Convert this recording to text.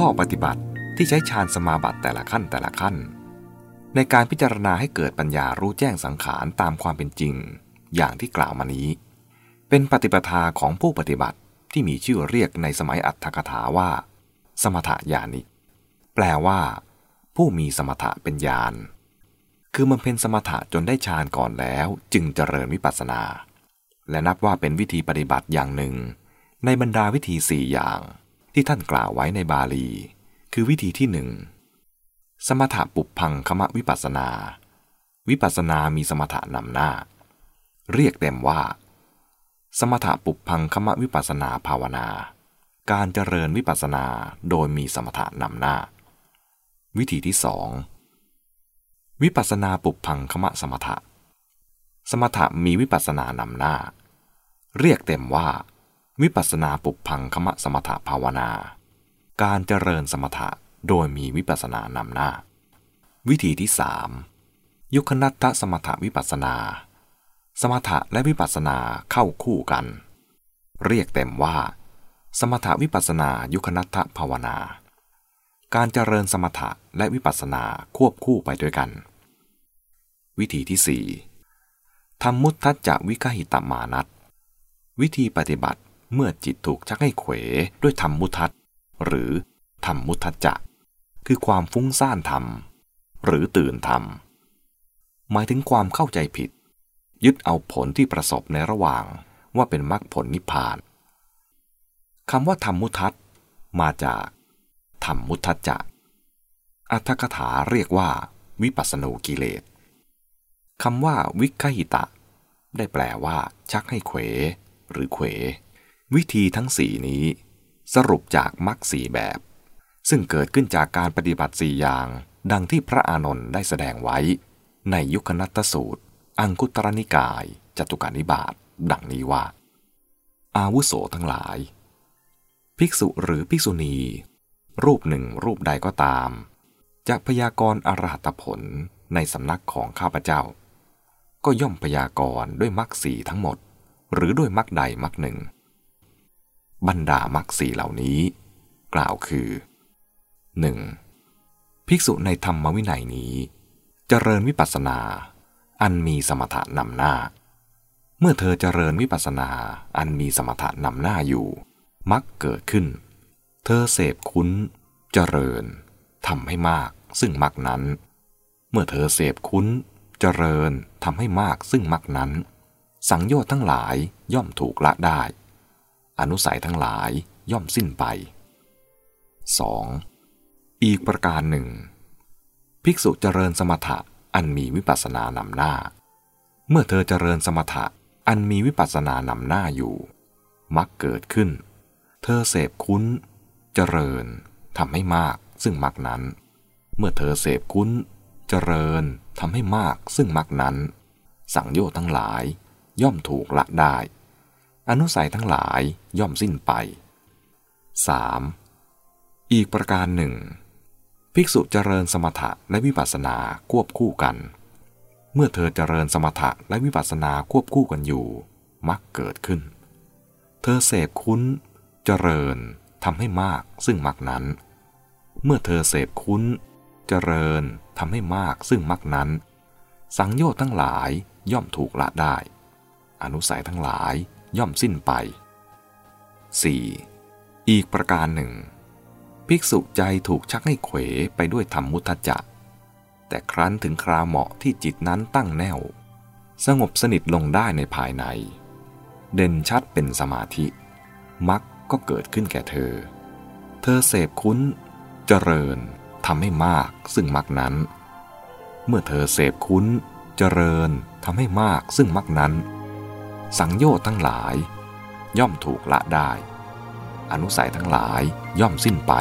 ข้อปฏิบัติที่ใช้ฌานสมาบัติแต่ละขั้นแต่ละขั้น ในการพิจารณาให้เกิดปัญญารู้แจ้งสังขารตามความเป็นจริง อย่างที่กล่าวมานี้ เป็นปฏิปทาของผู้ปฏิบัติที่มีชื่อเรียกในสมัยอัตถกถาว่า สมถญาณิแปลว่า ผู้มีสมถะเป็นญาณคือมันเป็นสมถะจนได้ฌานก่อนแล้วจึงเจริญวิปัสสนา และนับว่าเป็นวิธีปฏิบัติอย่างหนึ่ง ในบรรดาวิธีสี่อย่าง ที่ท่านกล่าวไว้ในบาลี คือวิธีที่หนึ่งสมถะปุพังคมะวิปัสนา วิปัสนามีสมถะนำหน้า เรียกเต็มว่า สมถะปุพังคมะวิปัสนาภาวนา การเจริญวิปัสนาโดยมีสมถะนำหน้า วิธีที่สองวิปัสนาปุพังคมะสมถะ สมถะมีวิปัสนานำหน้า เรียกเต็มว่า วิปัสนาปุพังคมะสมถภาวนา การเจริญสมถะโดยมีวิปัสนานำหน้า วิธีที่สามยุคนัตตสมถวิปัสนา สมถะและวิปัสนาเข้าคู่กัน เรียกเต็มว่า สมถวิปัสนายุคนัตภาวนา การเจริญสมถะและวิปัสนาควบคู่ไปด้วยกัน วิธีที่สี่ทำมุตทัจจวิคหิตมานัตวิธีปฏิบัติ เมื่อจิตถูกชักให้เขวด้วยธรรมมุทัตหรือธรรมมุทัจจะ คือความฟุ้งซ่านธรรม หรือตื่นธรรม หมายถึงความเข้าใจผิด ยึดเอาผลที่ประสบในระหว่างว่าเป็นมรรคผลนิพพานคำว่าธรรมมุทัตมาจากธรรมมุทัจจะอัตถกถาเรียกว่า วิปัสสนูกิเลสคำว่าวิคหิตะ ได้แปลว่า ชักให้เขว หรือเขว วิธีทั้งสี่นี้ สรุปจากมรรคสี่แบบ ซึ่งเกิดขึ้นจากการปฏิบัติสี่อย่าง ดังที่พระอานนท์ได้แสดงไว้ ในยุคนัตสูตร อังคุตรนิกาย จตุการนิบาตดังนี้ว่า อาวุโสทั้งหลาย ภิกษุหรือภิกษุณี รูปหนึ่งรูปใดก็ตามจะพยากรณ์อรหัตผลในสำนักของข้าพเจ้า ก็ย่อมพยากรณ์ด้วยมรรคสีทั้งหมด หรือด้วยมรรคใดมรรคหนึ่ง บรรดามรรคสีเหล่านี้ กล่าวคือ 1. ภิกษุในธรรมวินัยนี้ เจริญวิปัสสนา อันมีสมถะนำหน้า เมื่อเธอเจริญวิปัสสนา อันมีสมถะนำหน้าอยู่มักเกิดขึ้น เธอเสพคุ้น เจริญทำให้มาก ซึ่งมักนั้น เมื่อเธอเสพคุ้น เจริญทำให้มากซึ่งมักนั้น สังโยชน์ทั้งหลายย่อมถูกละได้ อนุสัยทั้งหลายย่อมสิ้นไป 2. อีกประการหนึ่ง ภิกษุเจริญสมถะอันมีวิปัสสนานำหน้า เมื่อเธอเจริญสมถะอันมีวิปัสสนานำหน้าอยู่ มักเกิดขึ้น เธอเสพคุ้น เจริญทำให้มากซึ่งมักนั้น เมื่อเธอเสพคุ้น เจริญทำให้มากซึ่งมักนั้น สังโยชน์ทั้งหลายย่อมถูกละได้ อนุสัยทั้งหลายย่อมสิ้นไป 3. อีกประการหนึ่ง ภิกษุเจริญสมถะและวิปัสสนาควบคู่กัน เมื่อเธอเจริญสมถะและวิปัสสนาควบคู่กันอยู่มักเกิดขึ้น เธอเสพคุ้น เจริญทำให้มากซึ่งมักนั้น เมื่อเธอเสพคุ้น เจริญทำให้มากซึ่งมักนั้น สังโยชน์ทั้งหลายย่อมถูกละได้ อนุสัยทั้งหลาย ย่อมสิ้นไป 4. อีกประการหนึ่ง ภิกษุใจถูกชักให้เขวไปด้วยธรรมมุทจะแต่ครั้นถึงคราวเหมาะที่จิตนั้นตั้งแน่ว สงบสนิทลงได้ในภายใน เด่นชัดเป็นสมาธิ มักก็เกิดขึ้นแก่เธอ เธอเสพคุ้น เจริญทำให้มากซึ่งมักนั้น เมื่อเธอเสพคุ้น เจริญทำให้มากซึ่งมักนั้น สังโยชน์ทั้งหลาย ย่อมถูกละได้ อนุสัยทั้งหลายย่อมสิ้นไป